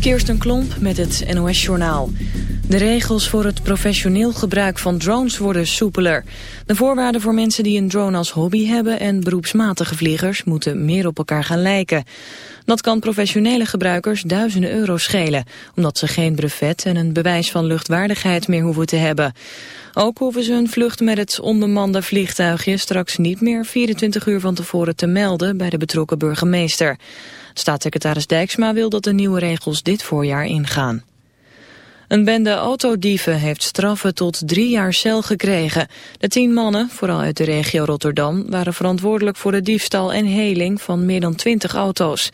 Kirsten Klomp met het NOS-journaal. De regels voor het professioneel gebruik van drones worden soepeler. De voorwaarden voor mensen die een drone als hobby hebben... en beroepsmatige vliegers moeten meer op elkaar gaan lijken. Dat kan professionele gebruikers duizenden euro schelen... omdat ze geen brevet en een bewijs van luchtwaardigheid meer hoeven te hebben. Ook hoeven ze een vlucht met het onbemande vliegtuigje... straks niet meer 24 uur van tevoren te melden bij de betrokken burgemeester. Staatssecretaris Dijksma wil dat de nieuwe regels dit voorjaar ingaan. Een bende autodieven heeft straffen tot drie jaar cel gekregen. De tien mannen, vooral uit de regio Rotterdam, waren verantwoordelijk voor de diefstal en heling van meer dan twintig auto's.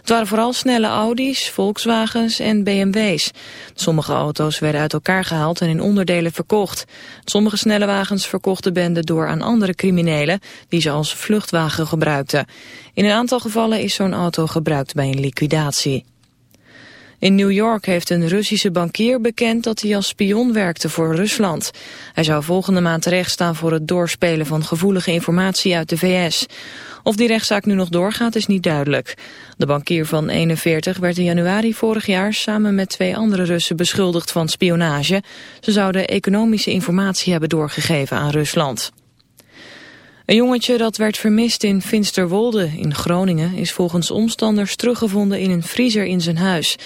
Het waren vooral snelle Audi's, Volkswagens en BMW's. Sommige auto's werden uit elkaar gehaald en in onderdelen verkocht. Sommige snelle wagens verkochten bende door aan andere criminelen die ze als vluchtwagen gebruikten. In een aantal gevallen is zo'n auto gebruikt bij een liquidatie. In New York heeft een Russische bankier bekend dat hij als spion werkte voor Rusland. Hij zou volgende maand terechtstaan voor het doorspelen van gevoelige informatie uit de VS. Of die rechtszaak nu nog doorgaat is niet duidelijk. De bankier van 41 werd in januari vorig jaar samen met twee andere Russen beschuldigd van spionage. Ze zouden economische informatie hebben doorgegeven aan Rusland. Een jongetje dat werd vermist in Finsterwolde in Groningen... is volgens omstanders teruggevonden in een vriezer in zijn huis.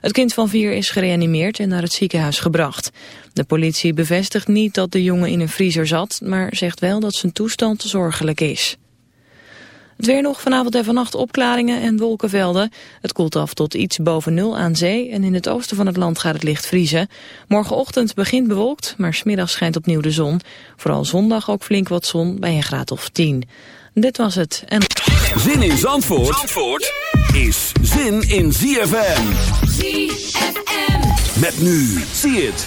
Het kind van vier is gereanimeerd en naar het ziekenhuis gebracht. De politie bevestigt niet dat de jongen in een vriezer zat... maar zegt wel dat zijn toestand zorgelijk is. Het weer nog vanavond en vannacht opklaringen en wolkenvelden. Het koelt af tot iets boven nul aan zee en in het oosten van het land gaat het licht vriezen. Morgenochtend begint bewolkt, maar smiddag schijnt opnieuw de zon. Vooral zondag ook flink wat zon bij een graad of 10. Dit was het. En... Zin in Zandvoort, Zandvoort is zin in ZFM. ZFM. Met nu, zie het.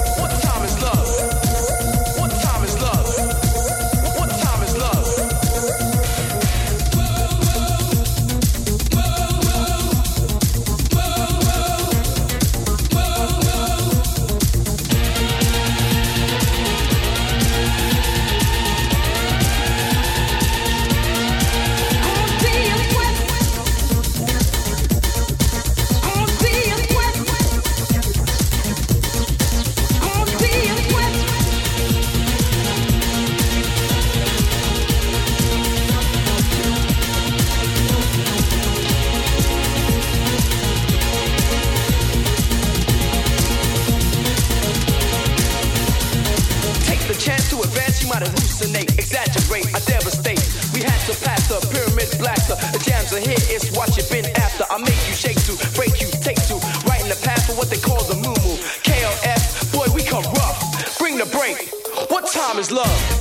Time is love.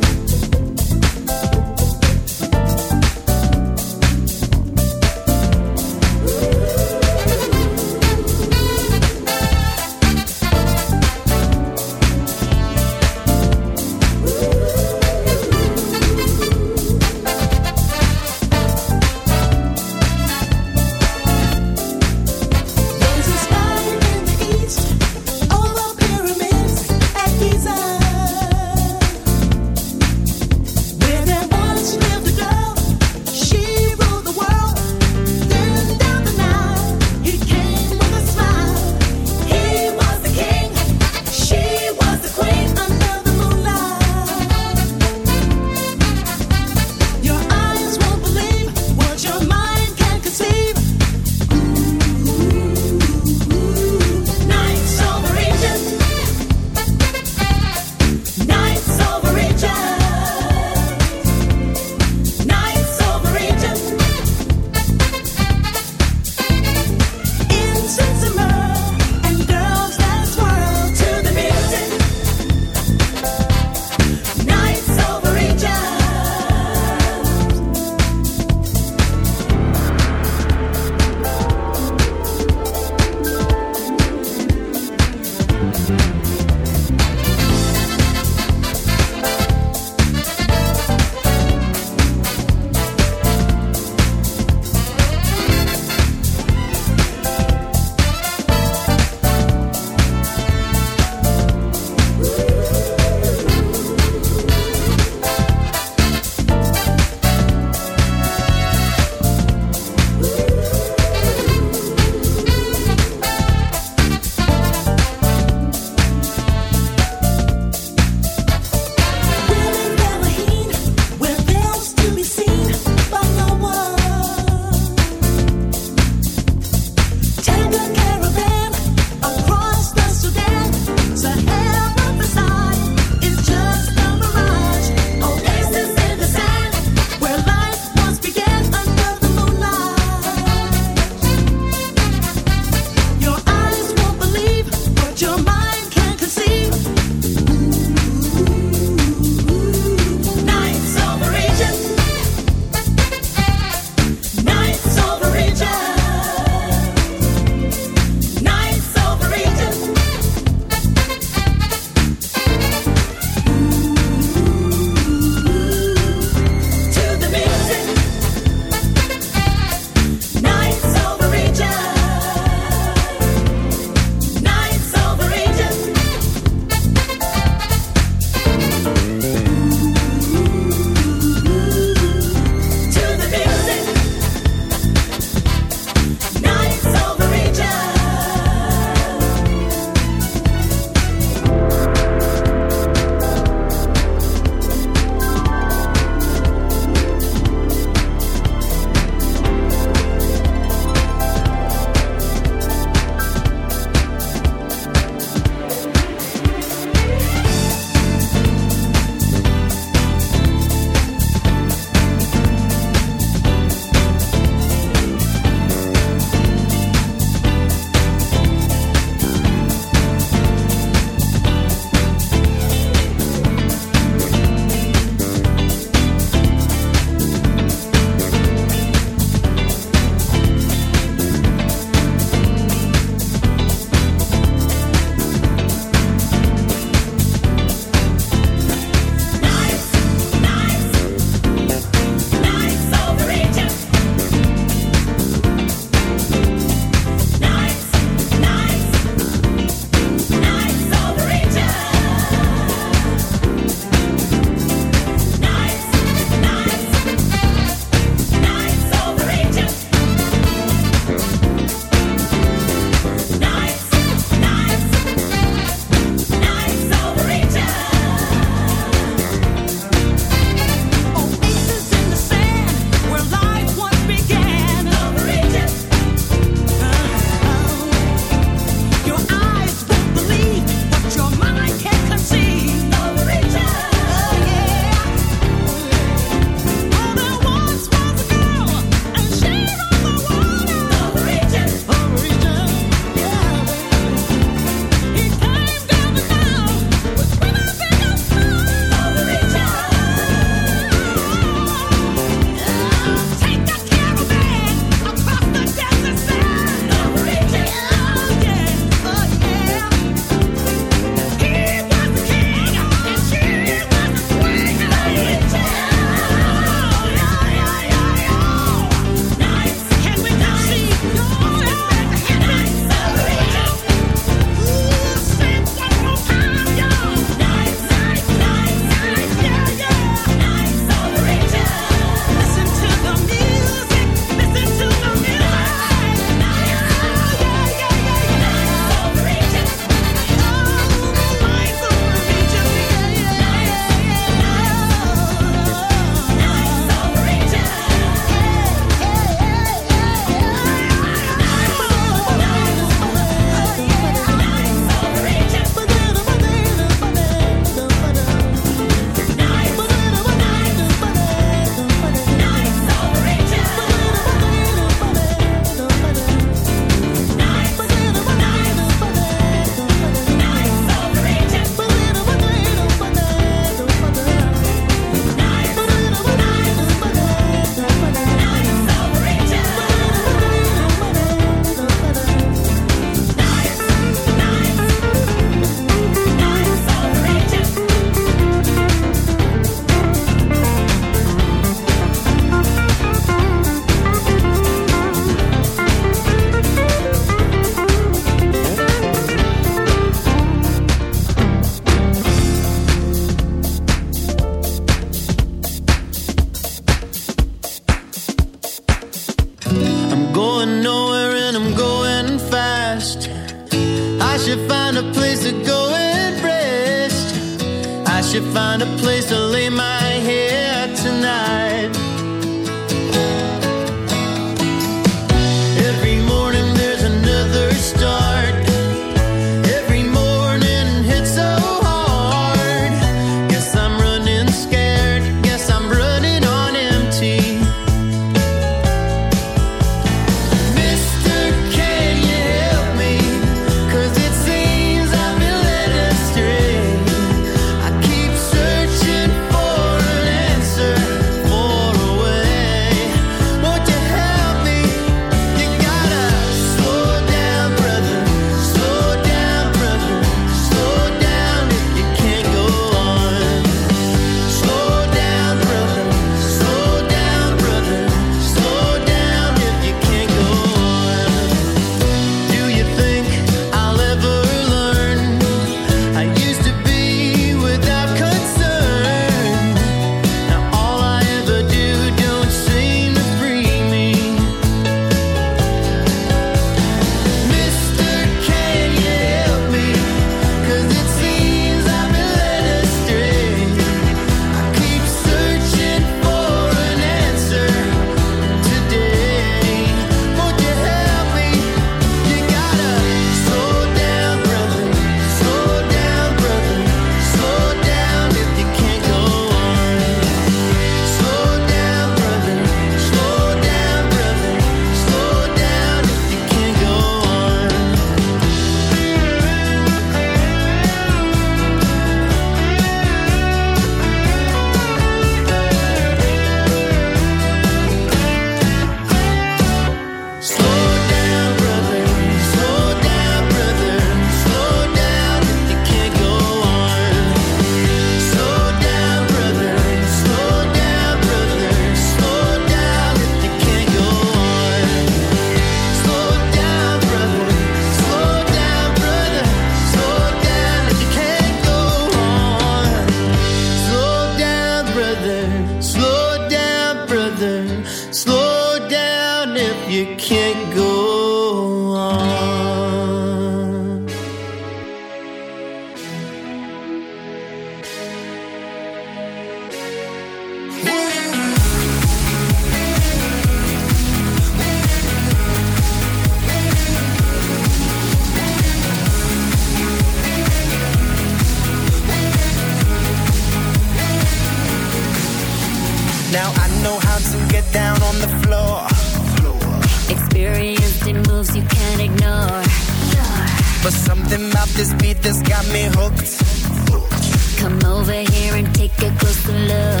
love.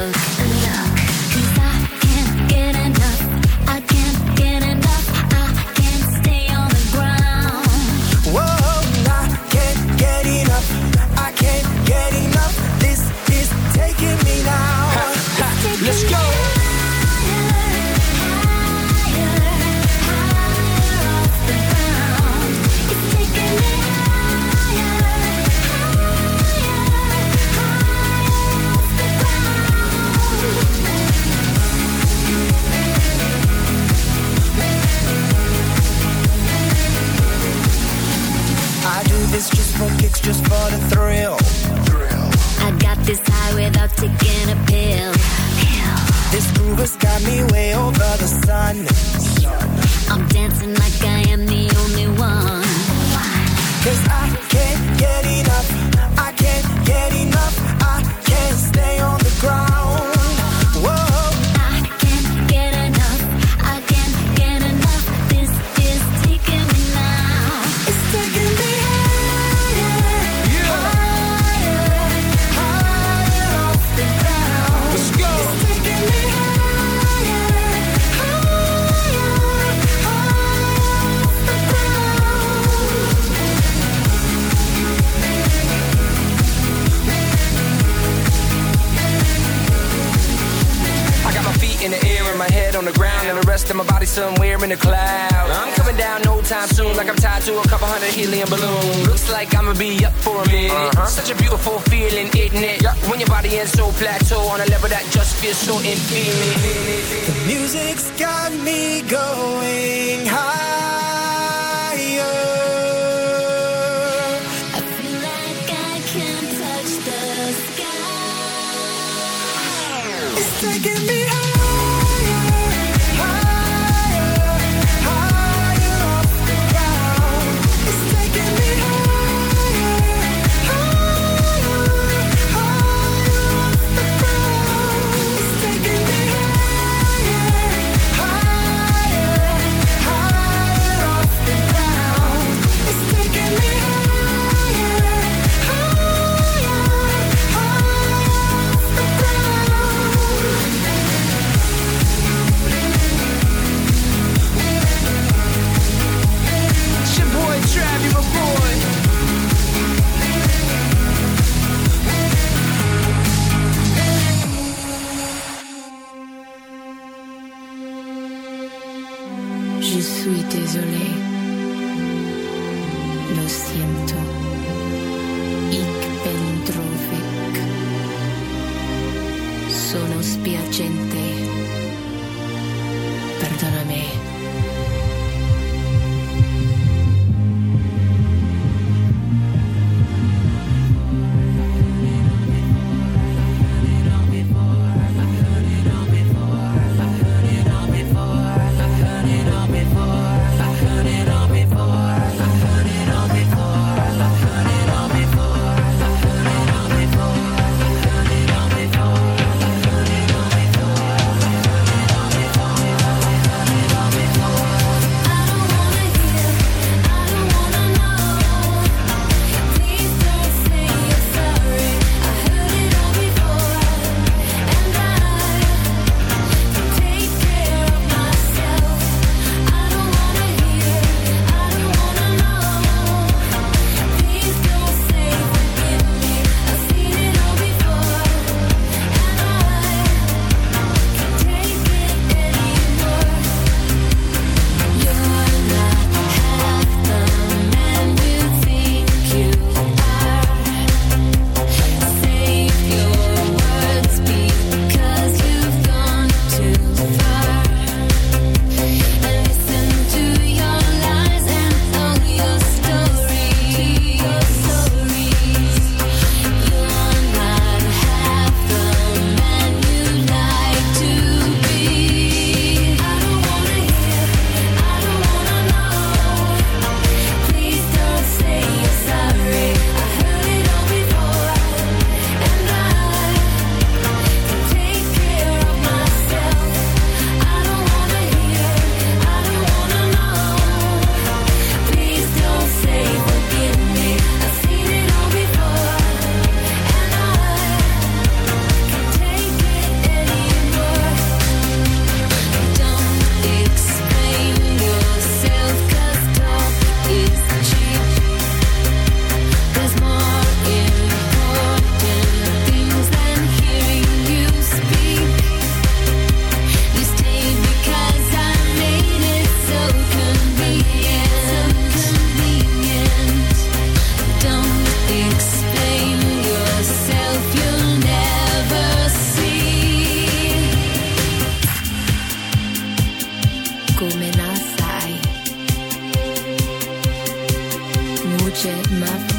Check my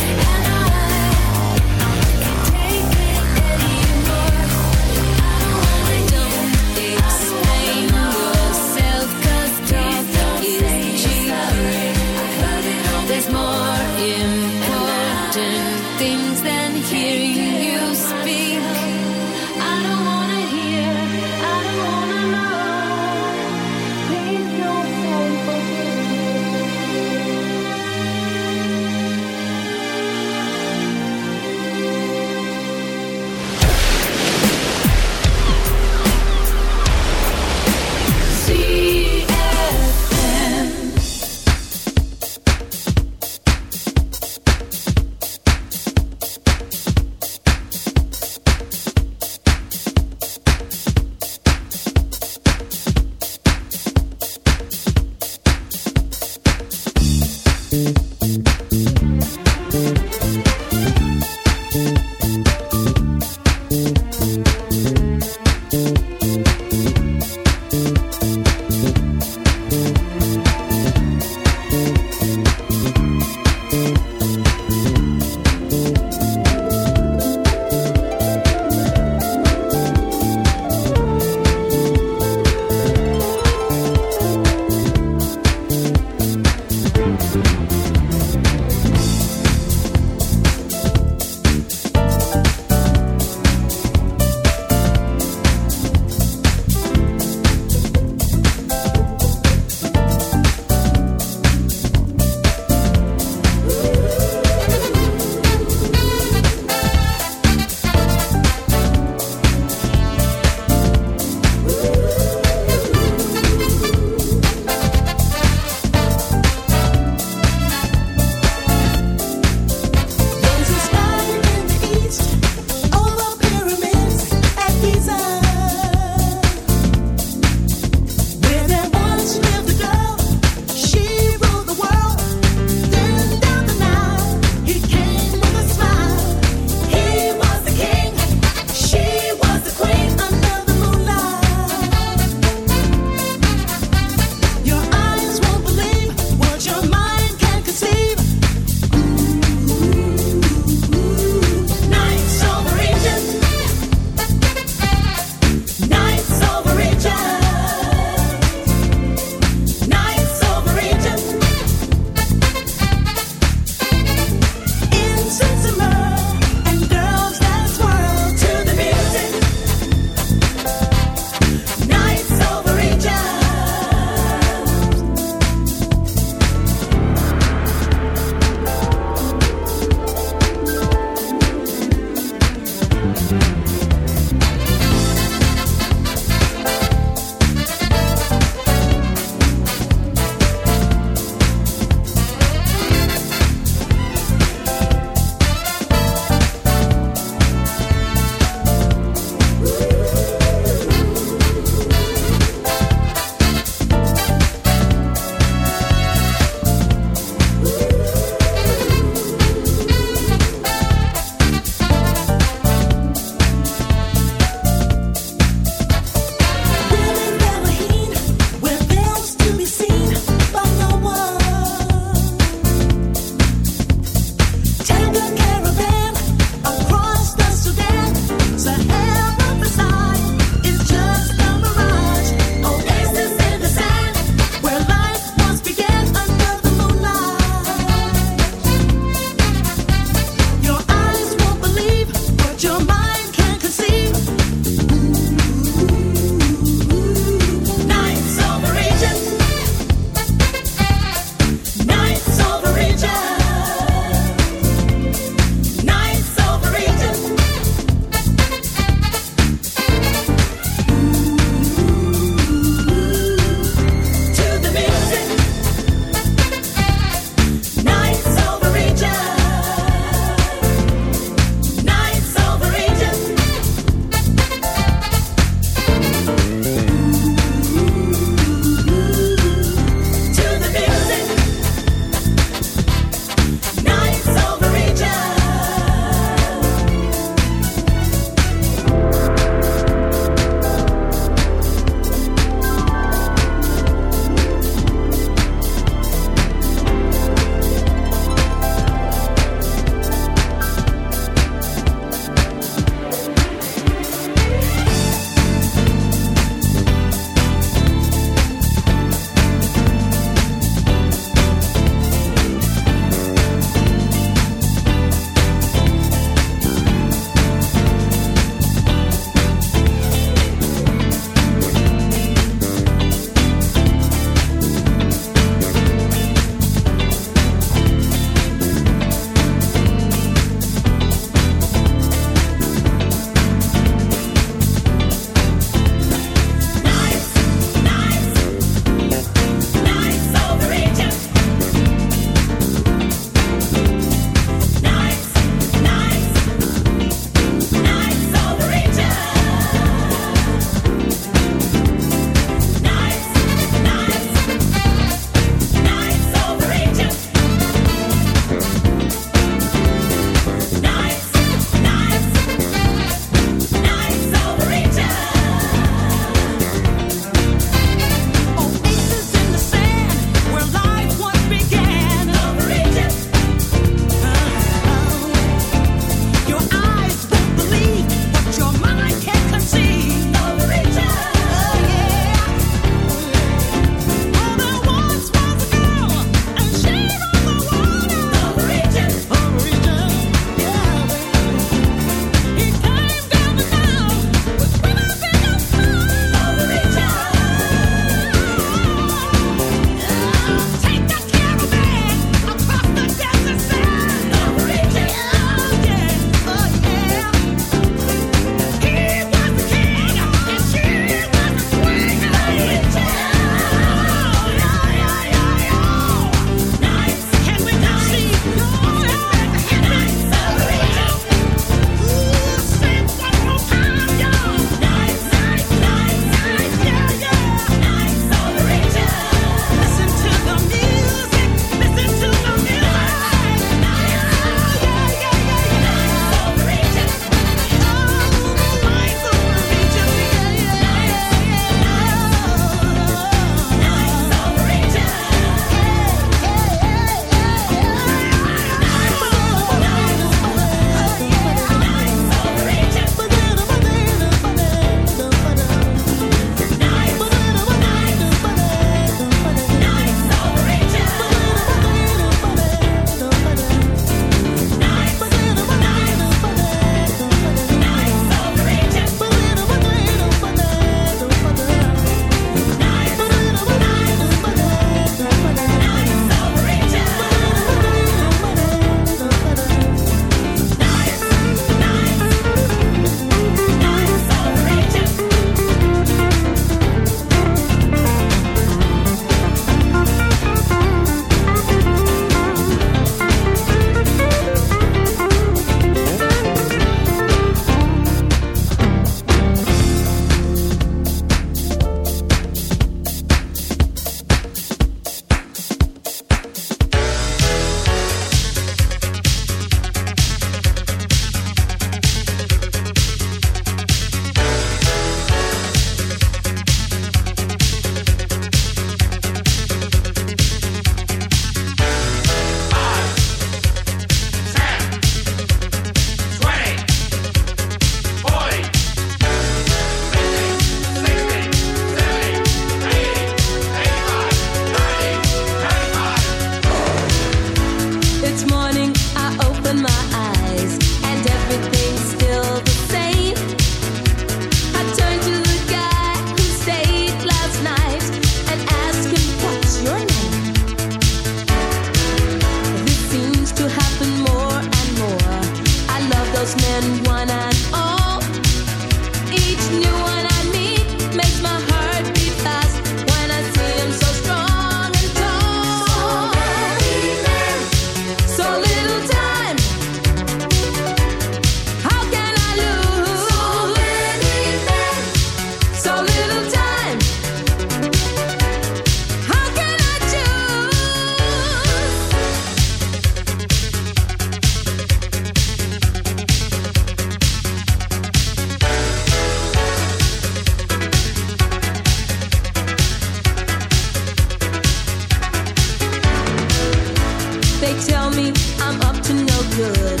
They tell me I'm up to no good.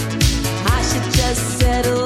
I should just settle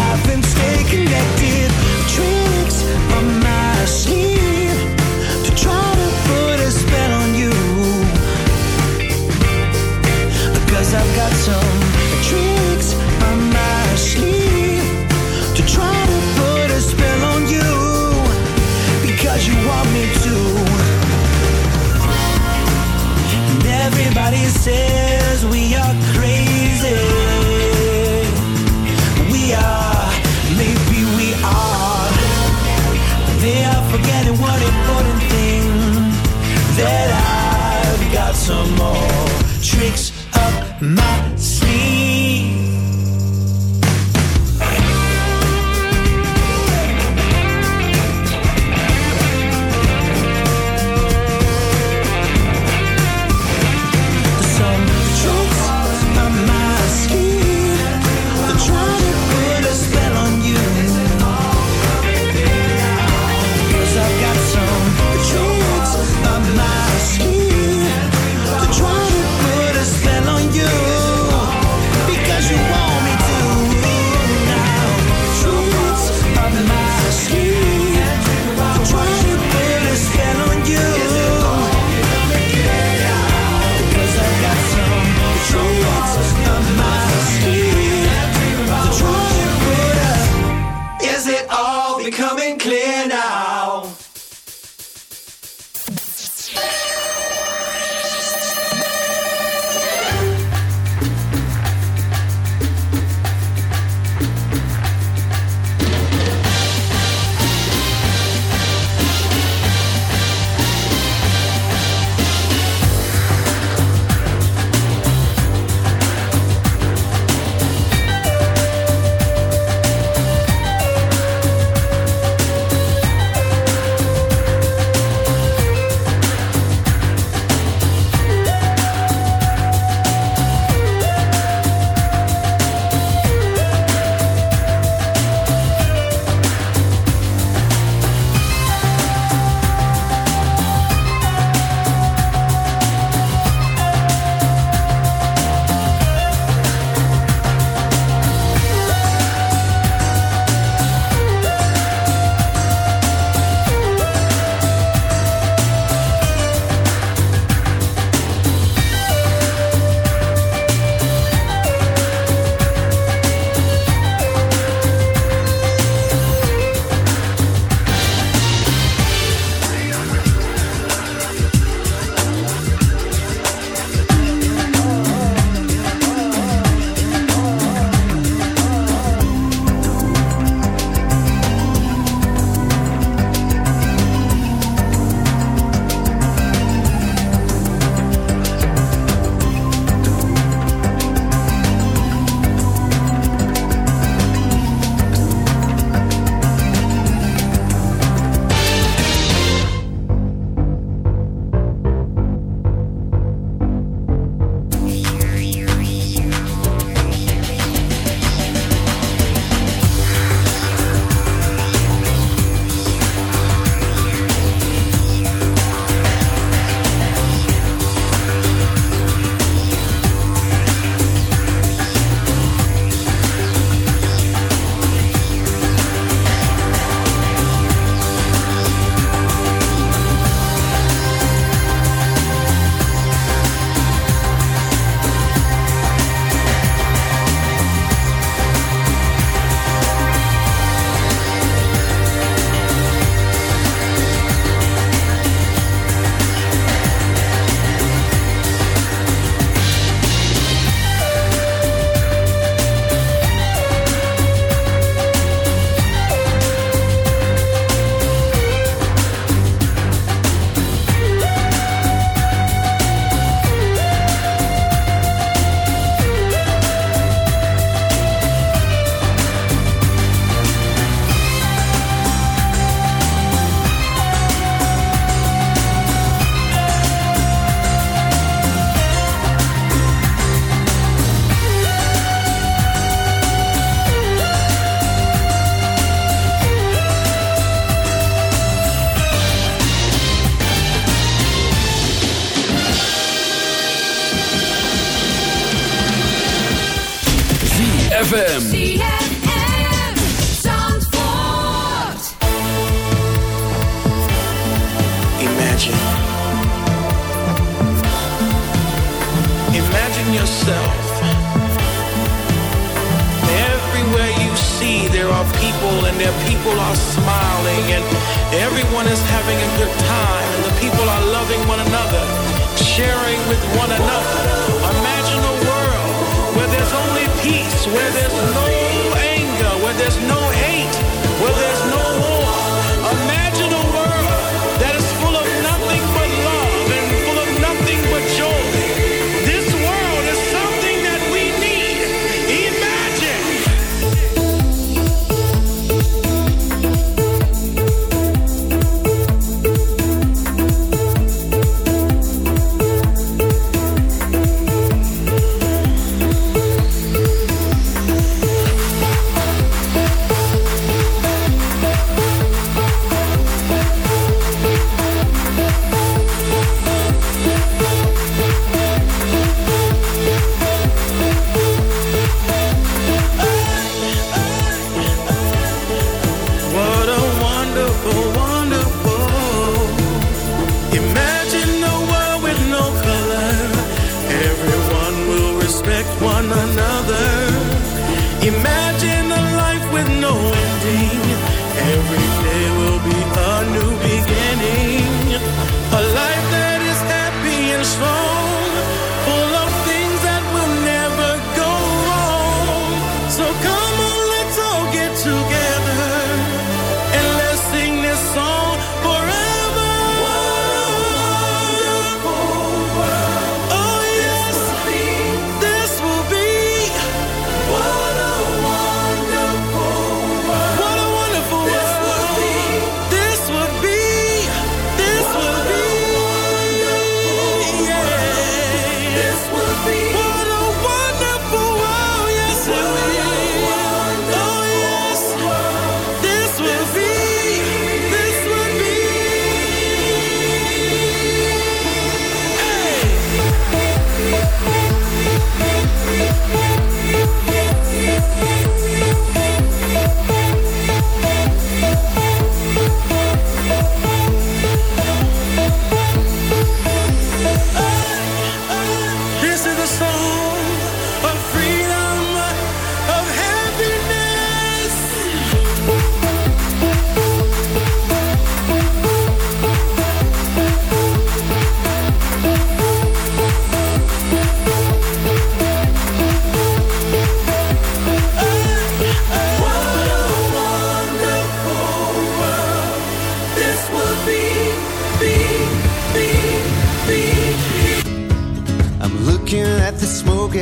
says we are crazy. We are, maybe we are. They are forgetting one important thing that I've got some more tricks up my sleeve.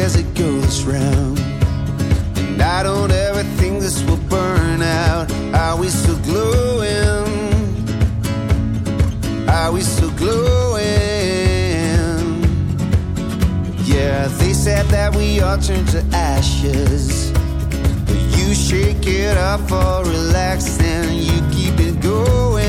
as it goes round. And I don't ever think this will burn out. Are we still glowing? Are we still glowing? Yeah, they said that we all turn to ashes. But you shake it off or relax and you keep it going.